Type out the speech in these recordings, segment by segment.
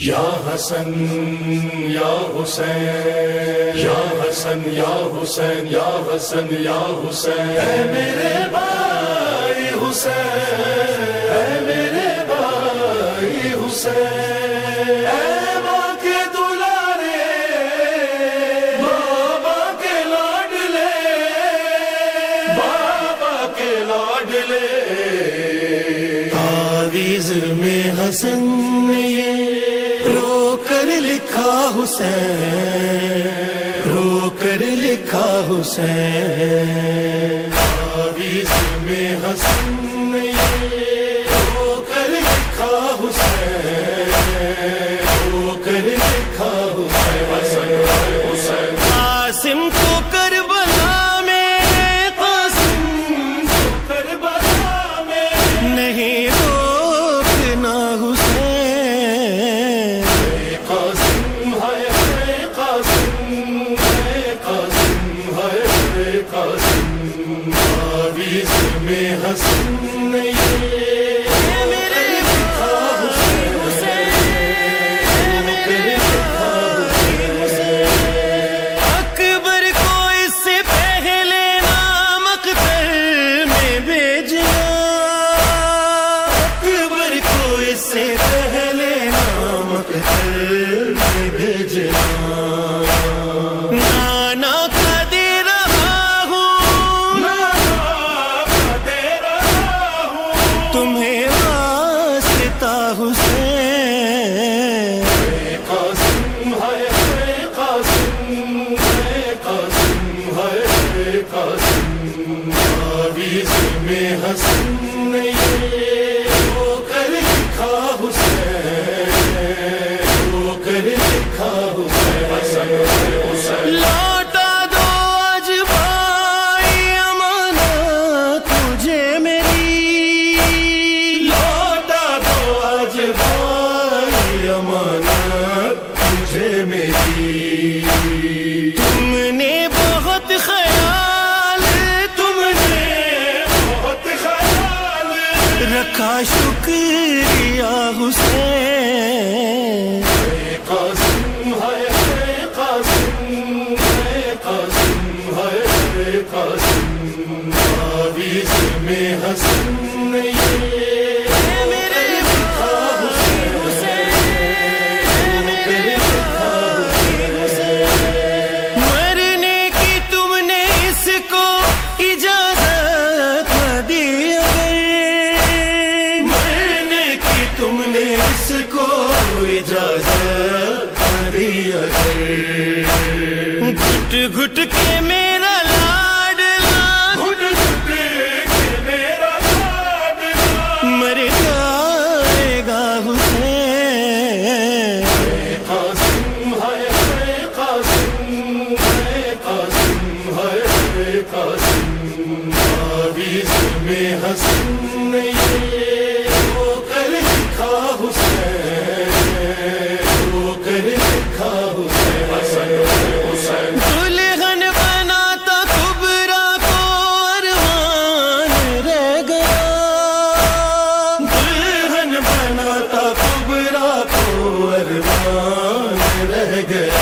یا حسن، یا حسین، یا حسن، یا حسین، یا حسن، یا حسین۔ اے میرے بھائی حسین، اے میرے بھائی حسین۔ کے دلارے کے بابا کے لاڈلے۔ میں حسن لکھا حسین رو کر لکھا حسین۔ میں حسن میں حسن اکبر کو سے پہلے نام اختر میں بھیجنا۔ اکبر کو سے پہلے نام اختر تم نے بہت خیال تم نے بہت خیال۔ رکھا شکریہ حسین۔ میں حسن گھٹکے میں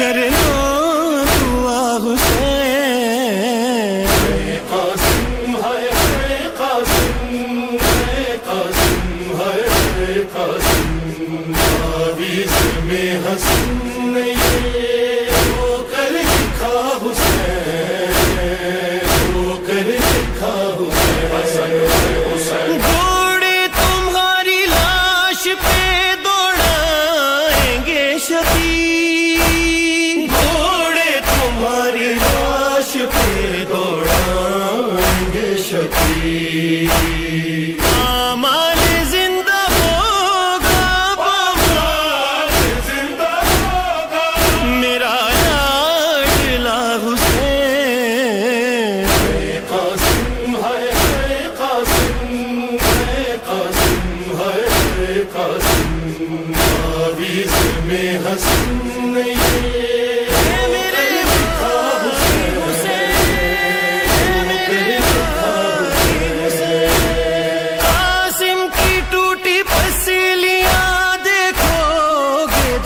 کر لو دعا حسین شکی آمال زندہ ہوگا زندہ ہوگا میرا لاڈلا حسین قاسم ہے قاسم ہے قاسم ہے قاسم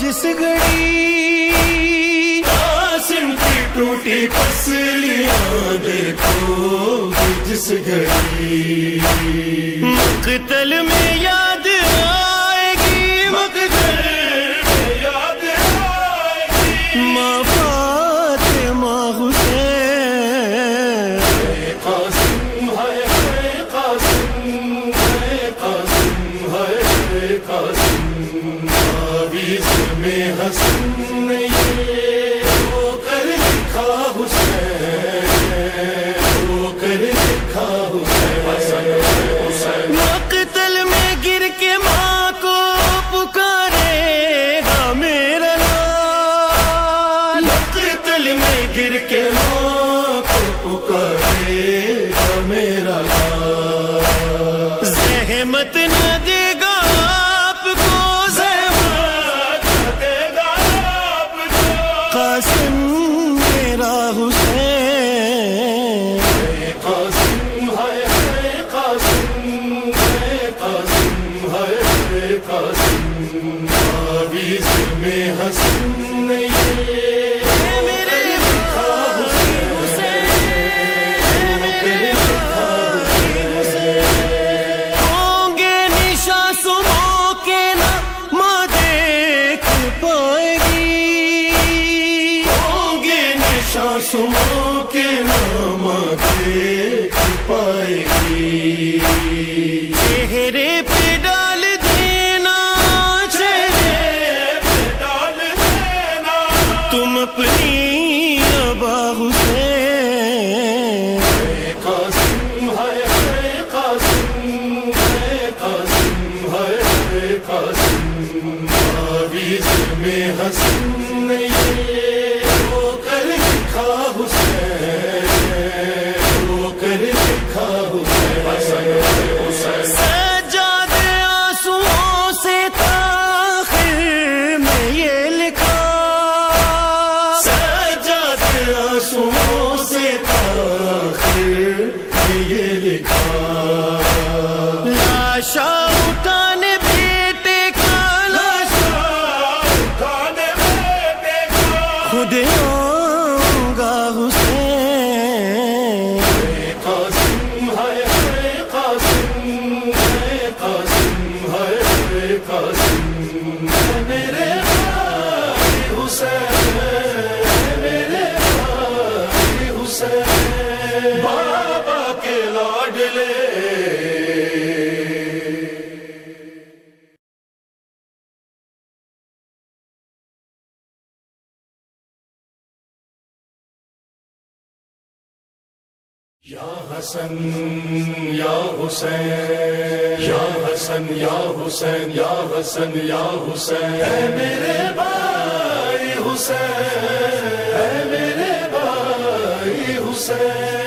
جس گھڑی ہاں، قاسم کی ٹوٹی پسلیاں دیکھو جس گھڑی۔ مقتل میں یاد آئے گی، مقتل یاد آئے گی۔ گر کے ماں کو پکارے میرا میں گر کے ماں کو پکارے میرا زحمت نہ دے پائے گی چہرے پہ ڈال دینا، چہرے ڈال دینا۔ تم اپنی ابا حسین۔ قاسم ہے قاسم ہے قاسم ہے قاسم۔ آویز میں حسن، یہ ہو کر لکھا حسین۔ یہ لکھا یا حسن، یا حسین، یا حسن، یا حسین، یا حسن، یا حسین۔ اے میرے بھائی حسین، اے میرے بھائی حسین۔